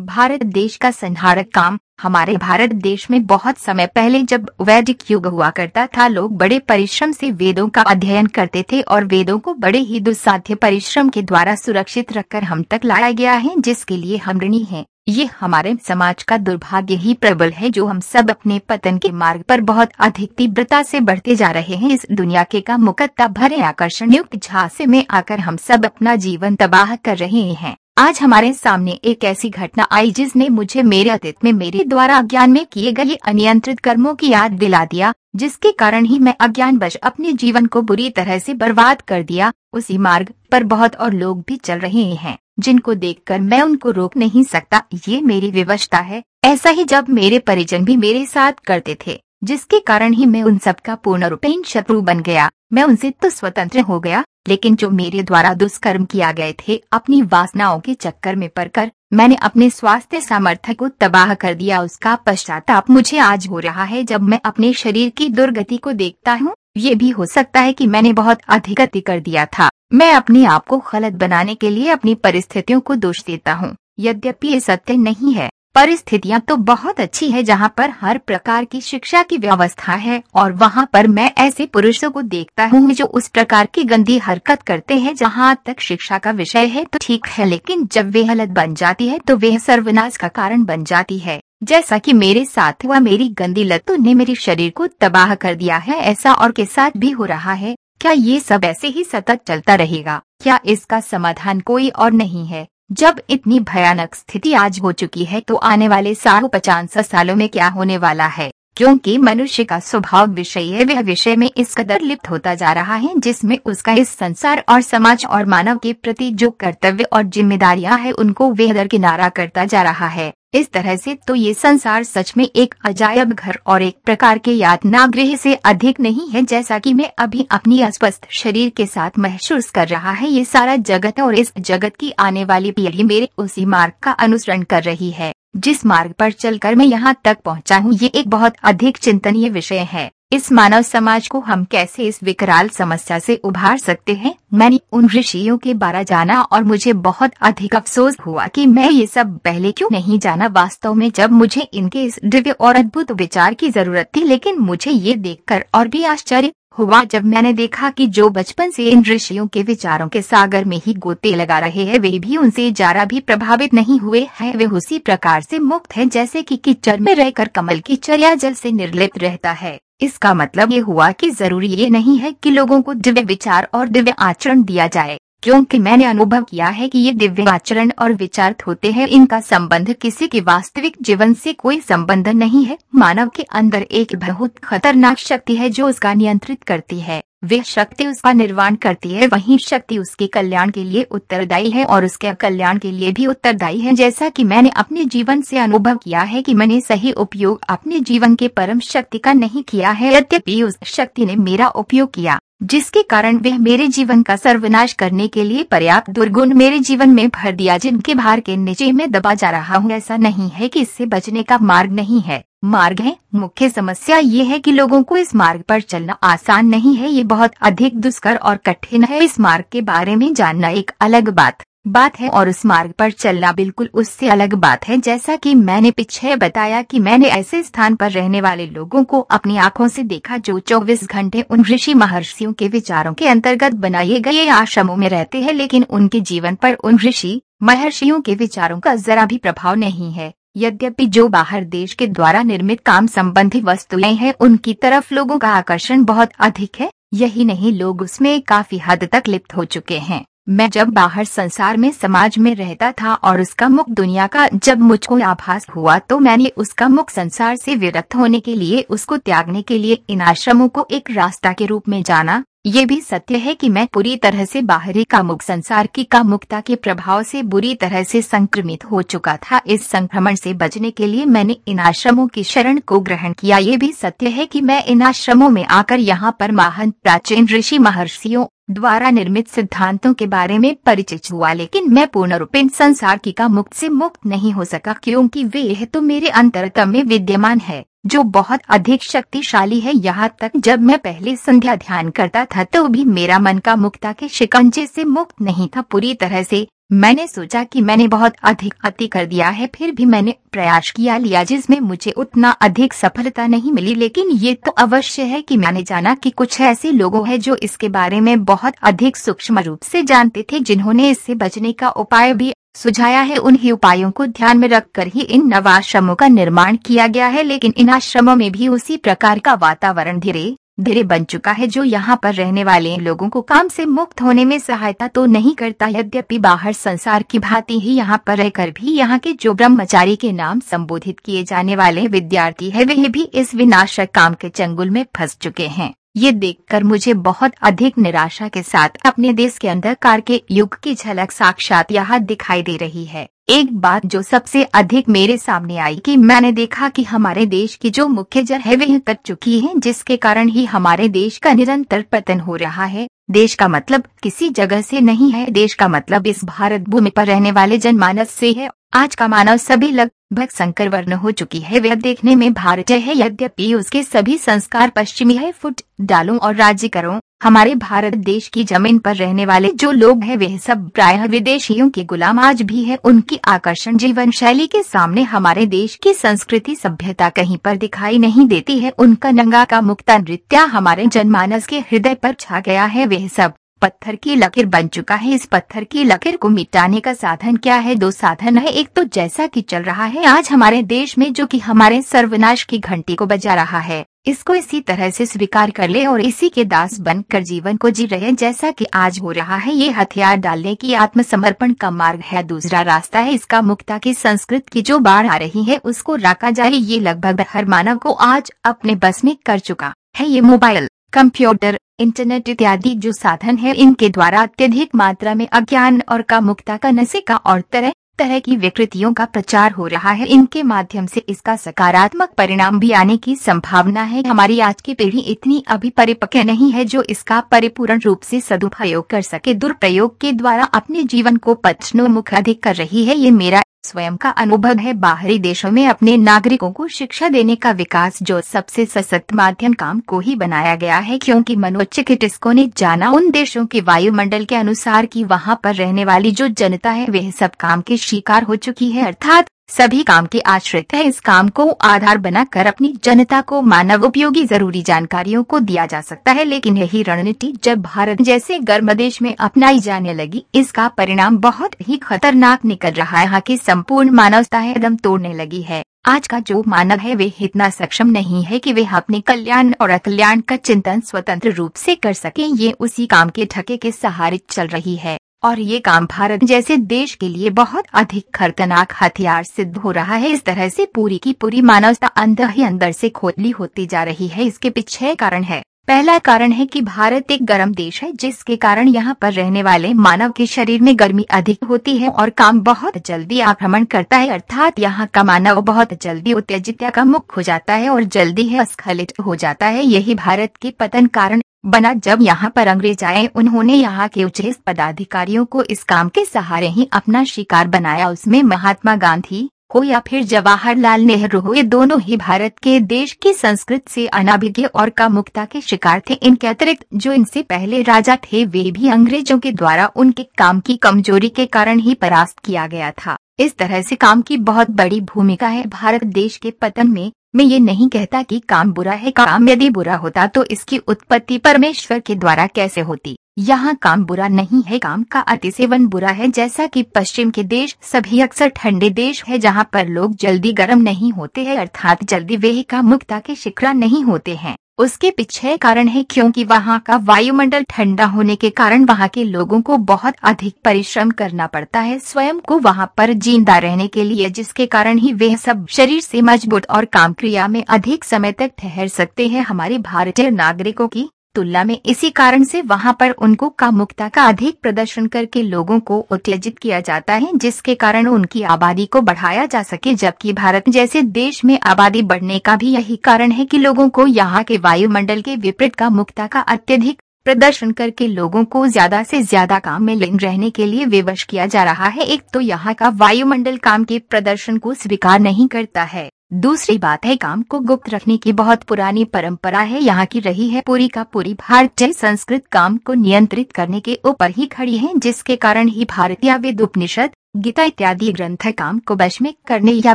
भारत देश का संहारक काम। हमारे भारत देश में बहुत समय पहले जब वैदिक युग हुआ करता था, लोग बड़े परिश्रम से वेदों का अध्ययन करते थे और वेदों को बड़े ही दुस्साध्य परिश्रम के द्वारा सुरक्षित रखकर हम तक लाया गया है, जिसके लिए हम ऋणी हैं। ये हमारे समाज का दुर्भाग्य ही प्रबल है, जो हम सब अपने पतन के मार्ग पर बहुत अधिक तीव्रता से बढ़ते जा रहे हैं। इस दुनिया के का मुकद्दा भरे आकर्षण युक्त झांसे में आकर हम सब अपना जीवन तबाह कर रहे हैं। आज हमारे सामने एक ऐसी घटना आई जिसने मुझे मेरे अतीत में मेरे द्वारा अज्ञान में किए गए अनियंत्रित कर्मों की याद दिला दिया, जिसके कारण ही मैं अज्ञान बश अपने जीवन को बुरी तरह से बर्बाद कर दिया। उसी मार्ग पर बहुत और लोग भी चल रहे हैं, जिनको देखकर मैं उनको रोक नहीं सकता। ये मेरी विवशता है। ऐसा ही जब मेरे परिजन भी मेरे साथ करते थे, जिसके कारण ही मैं उन सबका पूर्ण रूपेण शत्रु बन गया। मैं उनसे तो स्वतंत्र हो गया लेकिन जो मेरे द्वारा दुष्कर्म किया गए थे, अपनी वासनाओं के चक्कर में पड़कर, मैंने अपने स्वास्थ्य सामर्थ्य को तबाह कर दिया। उसका पश्चाताप मुझे आज हो रहा है। जब मैं अपने शरीर की दुर्गति को देखता हूँ, ये भी हो सकता है कि मैंने बहुत अधिक गति कर दिया था। मैं अपने आप को गलत बनाने के लिए अपनी परिस्थितियों को दोष देता हूँ। यद्यपि ये सत्य नहीं है परिस्थितियाँ तो बहुत अच्छी है जहाँ पर हर प्रकार की शिक्षा की व्यवस्था है और वहाँ पर मैं ऐसे पुरुषों को देखता हूँ जो उस प्रकार की गंदी हरकत करते हैं जहाँ तक शिक्षा का विषय है तो ठीक है, लेकिन जब वे हालत बन जाती है तो वे सर्वनाश का कारण बन जाती है। जैसा कि मेरे साथ हुआ, मेरी गंदी लतों ने मेरे शरीर को तबाह कर दिया है, ऐसा और के साथ भी हो रहा है। क्या ये सब ऐसे ही सतत चलता रहेगा? क्या इसका समाधान कोई और नहीं है? जब इतनी भयानक स्थिति आज हो चुकी है तो आने वाले साल पचास सालों में क्या होने वाला है? क्योंकि मनुष्य का स्वभाव विषय है, वह विषय में इस कदर लिप्त होता जा रहा है, जिसमें उसका इस संसार और समाज और मानव के प्रति जो कर्तव्य और जिम्मेदारियाँ है, उनको वह किनारा करता जा रहा है। इस तरह से तो ये संसार सच में एक अजायब घर और एक प्रकार के यातना गृह से अधिक नहीं है जैसा कि मैं अभी अपनी अस्वस्थ शरीर के साथ महसूस कर रहा है। ये सारा जगत और इस जगत की आने वाली पीढ़ी मेरे उसी मार्ग का अनुसरण कर रही है, जिस मार्ग पर चलकर मैं यहाँ तक पहुँचा हूँ। ये एक बहुत अधिक चिंतनीय विषय है। इस मानव समाज को हम कैसे इस विकराल समस्या से उभार सकते हैं? मैंने उन ऋषियों के बारे जाना और मुझे बहुत अधिक अफसोस हुआ कि मैं ये सब पहले क्यों नहीं जाना। वास्तव में जब मुझे इनके इस दिव्य और अद्भुत विचार की ज़रूरत थी, लेकिन मुझे ये देखकर और भी आश्चर्य हुआ जब मैंने देखा कि जो बचपन से इन ऋषियों के विचारों के सागर में ही गोते लगा रहे हैं, वे भी उनसे जरा भी प्रभावित नहीं हुए हैं। वे उसी प्रकार से मुक्त हैं, जैसे कि कीचड़ में रहकर कमल की चर्या जल से निर्लिप्त रहता है। इसका मतलब ये हुआ कि ज़रूरी ये नहीं है कि लोगों को दिव्य विचार और दिव्य आचरण दिया जाए, क्योंकि मैंने अनुभव किया है कि ये दिव्य आचरण और विचार होते हैं, इनका संबंध किसी के वास्तविक जीवन से कोई संबंध नहीं है, मानव के अंदर एक बहुत खतरनाक शक्ति है जो उसका नियंत्रित करती है। वह शक्ति उसका निर्माण करती है, वही शक्ति उसके कल्याण के लिए उत्तरदायी है और उसके कल्याण के लिए भी उत्तरदायी है। जैसा कि मैंने अपने जीवन से अनुभव किया है कि मैंने सही उपयोग अपने जीवन के परम शक्ति का नहीं किया है, यद्यपि उस शक्ति ने मेरा उपयोग किया, जिसके कारण वह मेरे जीवन का सर्वनाश करने के लिए पर्याप्त दुर्गुण मेरे जीवन में भर दिया, जिनके भार के नीचे में दबा जा रहा हूँ। ऐसा नहीं है कि इससे बचने का मार्ग नहीं है। मार्ग है। मुख्य समस्या ये है कि लोगों को इस मार्ग पर चलना आसान नहीं है। ये बहुत अधिक दुष्कर और कठिन है। इस मार्ग के बारे में जानना एक अलग बात बात है और उस मार्ग पर चलना बिल्कुल उससे अलग बात है। जैसा कि मैंने पीछे बताया कि मैंने ऐसे स्थान पर रहने वाले लोगों को अपनी आँखों से देखा जो 24 घंटे उन ऋषि महर्षियों के विचारों के अंतर्गत बनाए गए आश्रमों में रहते हैं, लेकिन उनके जीवन पर उन ऋषि महर्षियों के विचारों का जरा भी प्रभाव नहीं है। यद्यपि जो बाहर देश के द्वारा निर्मित काम संबंधी वस्तुएँ हैं, उनकी तरफ़ लोगों का आकर्षण बहुत अधिक है। यही नहीं, लोग उसमें काफ़ी हद तक लिप्त हो चुके हैं। मैं जब बाहर संसार में, समाज में रहता था और उसका मुख दुनिया का, जब मुझको आभास हुआ तो मैंने उसका मुख संसार से विरक्त होने के लिए, उसको त्यागने के लिए इन आश्रमों को एक रास्ता के रूप में जाना। ये भी सत्य है कि मैं पूरी तरह से बाहरी कामुक संसार की कामुकता के प्रभाव से बुरी तरह से संक्रमित हो चुका था। इस संक्रमण से बचने के लिए मैंने इन आश्रमों की शरण को ग्रहण किया। ये भी सत्य है कि मैं इन आश्रमों में आकर यहाँ पर महान प्राचीन ऋषि महर्षियों द्वारा निर्मित सिद्धांतों के बारे में परिचित हुआ, लेकिन मैं पूर्ण रूप इन संसार की का मुक्त से मुक्त नहीं हो सका, क्योंकि वे तो मेरे अंतरतम में विद्यमान है। जो बहुत अधिक शक्तिशाली है। यहाँ तक जब मैं पहले संध्या ध्यान करता था तो भी मेरा मन का मुक्ता के शिकंजे से मुक्त नहीं था। पूरी तरह से मैंने सोचा कि मैंने बहुत अधिक अति कर दिया है, फिर भी मैंने प्रयास किया लिया, जिसमें मुझे उतना अधिक सफलता नहीं मिली। लेकिन ये तो अवश्य है कि मैंने जाना कि कुछ ऐसे लोगों हैं जो इसके बारे में बहुत अधिक सूक्ष्म रूप से जानते थे, जिन्होंने इससे बचने का उपाय भी सुझाया है, उन्हीं उपायों को ध्यान में रखकर ही इन नवाश्रमों का निर्माण किया गया है, लेकिन इन आश्रमों में भी उसी प्रकार का वातावरण धीरे धीरे बन चुका है, जो यहाँ पर रहने वाले लोगों को काम से मुक्त होने में सहायता तो नहीं करता, यद्यपि बाहर संसार की भांति ही यहाँ पर रहकर भी यहाँ के जो ब्रह्मचारी के नाम संबोधित किए जाने वाले विद्यार्थी है, वे भी इस विनाशक काम के चंगुल में फंस चुके हैं। ये देखकर मुझे बहुत अधिक निराशा के साथ अपने देश के अंदर कार के युग की झलक साक्षात यहाँ दिखाई दे रही है। एक बात जो सबसे अधिक मेरे सामने आई कि मैंने देखा कि हमारे देश की जो मुख्य जड़ है, वह कट चुकी है, जिसके कारण ही हमारे देश का निरंतर पतन हो रहा है। देश का मतलब किसी जगह से नहीं है। देश का मतलब इस भारत भूमि पर रहने वाले जनमानस से है आज का मानव सभी लगभग संकर वर्ण हो चुकी है। वह देखने में भारतीय है, यद्यपि उसके सभी संस्कार पश्चिमी है। फुट डालो और राज्य करो हमारे भारत देश की ज़मीन पर रहने वाले जो लोग हैं वे सब प्रायः विदेशियों के गुलाम आज भी है। उनकी आकर्षण जीवन शैली के सामने हमारे देश की संस्कृति सभ्यता कहीं पर दिखाई नहीं देती है। उनका नंगा का मुक्ता नृत्य हमारे जनमानस के हृदय पर छा गया है। वह सब पत्थर की लकीर बन चुका है। इस पत्थर की लकीर को मिटाने का साधन क्या है? दो साधन है। एक तो जैसा कि चल रहा है, आज हमारे देश में जो कि हमारे सर्वनाश की घंटी को बजा रहा है। इसको इसी तरह से स्वीकार कर ले और इसी के दास बनकर जीवन को जी रहे जैसा कि आज हो रहा है। ये हथियार डालने की आत्मसमर्पण का मार्ग है। दूसरा रास्ता है इसका मुक्ता की संस्कृत की जो बाढ़ आ रही है, उसको राका जाए। ये लगभग हर मानव को आज अपने बस में कर चुका है। ये मोबाइल, कंप्यूटर इंटरनेट इत्यादि जो साधन है, इनके द्वारा अत्यधिक मात्रा में अज्ञान और का मुक्ता का नशे का और तरह तरह की विकृतियों का प्रचार हो रहा है। इनके माध्यम से इसका सकारात्मक परिणाम भी आने की संभावना है। हमारी आज की पीढ़ी इतनी अभी परिपक्व नहीं है जो इसका परिपूर्ण रूप से सदुपयोग कर सके। दुरुपयोग के द्वारा अपने जीवन को पचनोमुख अधिक कर रही है। ये मेरा स्वयं का अनुभव है। बाहरी देशों में अपने नागरिकों को शिक्षा देने का विकास जो सबसे सशक्त माध्यम काम को ही बनाया गया है, क्योंकि मनोचिकित्सकों ने जाना उन देशों के वायुमंडल के अनुसार कि वहाँ पर रहने वाली जो जनता है, वह सब काम के शिकार हो चुकी है। अर्थात सभी काम के आश्रित है। इस काम को आधार बनाकर अपनी जनता को मानव उपयोगी ज़रूरी जानकारियों को दिया जा सकता है। लेकिन यही रणनीति जब भारत जैसे गर्म देश में अपनाई जाने लगी, इसका परिणाम बहुत ही खतरनाक निकल रहा है। यहाँ की संपूर्ण मानवता है दम तोड़ने लगी है। आज का जो मानव है, वे इतना सक्षम नहीं है कि वे अपने कल्याण और अकल्याण का चिंतन स्वतंत्र रूप से कर सके। ये उसी काम के ठके के सहारे चल रही है। और ये काम भारत जैसे देश के लिए बहुत अधिक खतरनाक हथियार सिद्ध हो रहा है। इस तरह से पूरी की पूरी मानवता अंदर ही अंदर से खोली होती जा रही है। इसके पीछे कारण है। पहला कारण है कि भारत एक गर्म देश है, जिसके कारण यहाँ पर रहने वाले मानव के शरीर में गर्मी अधिक होती है और काम बहुत जल्दी आक्रमण करता है। अर्थात यहाँ का मानव बहुत जल्दी उत्तेजित का मुख हो जाता है और जल्दी ही अस्खलित हो जाता है। यही भारत के पतन कारण बना जब यहाँ पर अंग्रेज़ आए, उन्होंने यहाँ के उच्च पदाधिकारियों को इस काम के सहारे ही अपना शिकार बनाया। उसमें महात्मा गांधी हो या फिर जवाहरलाल नेहरू हो ये दोनों ही भारत के देश की संस्कृत से अनाभिज्ञ और का मुक्ता के शिकार थे। इनके अतिरिक्त, जो इनसे पहले राजा थे, वे भी अंग्रेज़ों के द्वारा उनके काम की कमज़ोरी के कारण ही परास्त किया गया था। इस तरह से काम की बहुत बड़ी भूमिका है। भारत देश के पतन में मैं ये नहीं कहता कि काम बुरा है, काम यदि बुरा होता तो इसकी उत्पत्ति परमेश्वर के द्वारा कैसे होती? यहाँ काम बुरा नहीं है, काम का अति सेवन बुरा है, जैसा कि पश्चिम के देश सभी अक्सर ठंडे देश है जहाँ पर लोग जल्दी गर्म नहीं होते हैं, अर्थात जल्दी वे का मुक्ता के शिकरा नहीं होते हैं। उसके पीछे कारण है क्योंकि वहाँ का वायुमंडल ठंडा होने के कारण वहाँ के लोगों को बहुत अधिक परिश्रम करना पड़ता है। स्वयं को वहाँ पर ज़िंदा रहने के लिए, जिसके कारण ही वे सब शरीर से मज़बूत और काम क्रिया में अधिक समय तक ठहर सकते हैं। हमारे भारतीय नागरिकों की तुलना में इसी कारण से वहाँ पर उनको कामुकता का अधिक प्रदर्शन करके लोगों को उत्तेजित किया जाता है, जिसके कारण उनकी आबादी को बढ़ाया जा सके, जबकि भारत जैसे देश में आबादी बढ़ने का भी यही कारण है कि लोगों को यहाँ के वायुमंडल के विपरीत का मुक्ता का अत्यधिक प्रदर्शन करके लोगों को ज़्यादा से ज़्यादा काम में लिंग रहने के लिए विवश किया जा रहा है। एक तो यहाँ का वायुमंडल काम के प्रदर्शन को स्वीकार नहीं करता है। दूसरी बात है, काम को गुप्त रखने की बहुत पुरानी परंपरा है, यहाँ की रही है पूरी का पूरी भारतीय संस्कृत काम को नियंत्रित करने के ऊपर ही खड़ी है, जिसके कारण ही भारतीय वेद उपनिषद गीता इत्यादि ग्रंथ काम को वश में करने या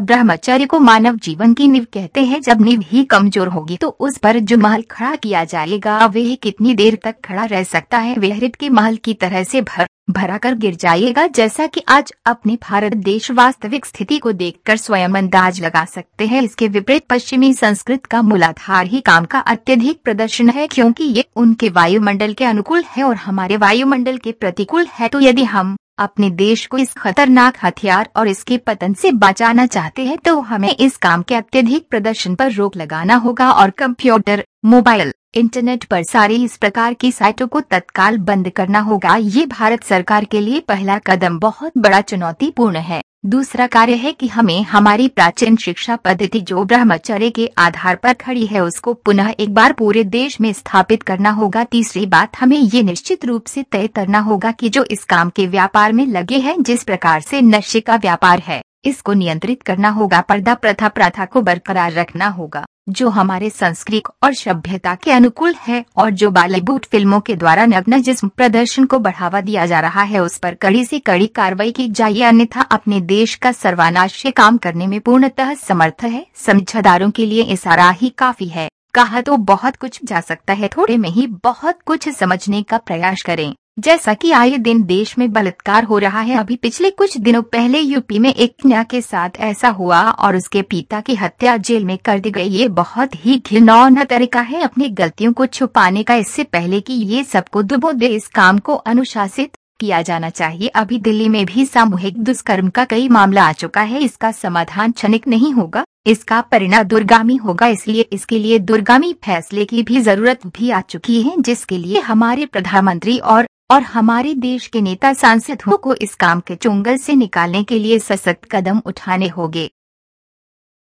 ब्रह्मचर्य को मानव जीवन की नींव कहते हैं। जब नींव ही कमज़ोर होगी तो उस पर जो महल खड़ा किया जाएगा, वह कितनी देर तक खड़ा रह सकता है? वह के महल की तरह से भर, भरा कर गिर जाएगा, जैसा कि आज अपने भारत देश वास्तविक स्थिति को देखकर स्वयं अंदाज लगा सकते हैं। इसके विपरीत पश्चिमी संस्कृत का मूलाधार ही काम का अत्यधिक प्रदर्शन है, क्योंकि ये उनके वायुमंडल के अनुकूल है और हमारे वायुमंडल के प्रतिकूल है। तो यदि हम अपने देश को इस खतरनाक हथियार और इसके पतन से बचाना चाहते हैं तो हमें इस काम के अत्यधिक प्रदर्शन पर रोक लगाना होगा और कंप्यूटर, मोबाइल, इंटरनेट पर सारी इस प्रकार की साइटों को तत्काल बंद करना होगा। ये भारत सरकार के लिए पहला कदम, बहुत बड़ा चुनौतीपूर्ण है। दूसरा कार्य है कि हमें हमारी प्राचीन शिक्षा पद्धति जो ब्रह्मचर्य के आधार पर खड़ी है उसको पुनः एक बार पूरे देश में स्थापित करना होगा। तीसरी बात, हमें ये निश्चित रूप से तय करना होगा कि जो इस काम के व्यापार में लगे हैं, जिस प्रकार से नशे का व्यापार है, इसको नियंत्रित करना होगा, पर्दा प्रथा प्रथा को बरकरार रखना होगा। जो हमारे संस्कृत और सभ्यता के अनुकूल है और जो बॉलीवुड फ़िल्मों के द्वारा नग्न जिस्म प्रदर्शन को बढ़ावा दिया जा रहा है, उस पर कड़ी से कड़ी कार्रवाई की जाए, अन्यथा अपने देश का सर्वानाश काम करने में पूर्णतः समर्थ है। समझदारों के लिए इशारा ही काफ़ी है। कहा तो बहुत कुछ जा सकता है, थोड़े में ही बहुत कुछ समझने का प्रयास करें। जैसा कि आए दिन देश में बलात्कार हो रहा है, अभी पिछले कुछ दिनों पहले यूपी में एक कन्या के साथ ऐसा हुआ और उसके पिता की हत्या जेल में कर दी गई। ये बहुत ही घिनौना तरीका है अपनी गलतियों को छुपाने का। इससे पहले कि ये सबको दुबो दे, इस काम को अनुशासित किया जाना चाहिए। अभी दिल्ली में भी सामूहिक दुष्कर्म का कई मामला आ चुका है। इसका समाधान क्षणिक नहीं होगा, इसका परिणाम दुर्गामी होगा। इसलिए, इसके लिए दुर्गामी फैसले की भी ज़रूरत भी आ चुकी है, जिसके लिए हमारे प्रधानमंत्री और और हमारे देश के नेता सांसदों को इस काम के चुंगल से निकालने के लिए सशक्त कदम उठाने होंगे।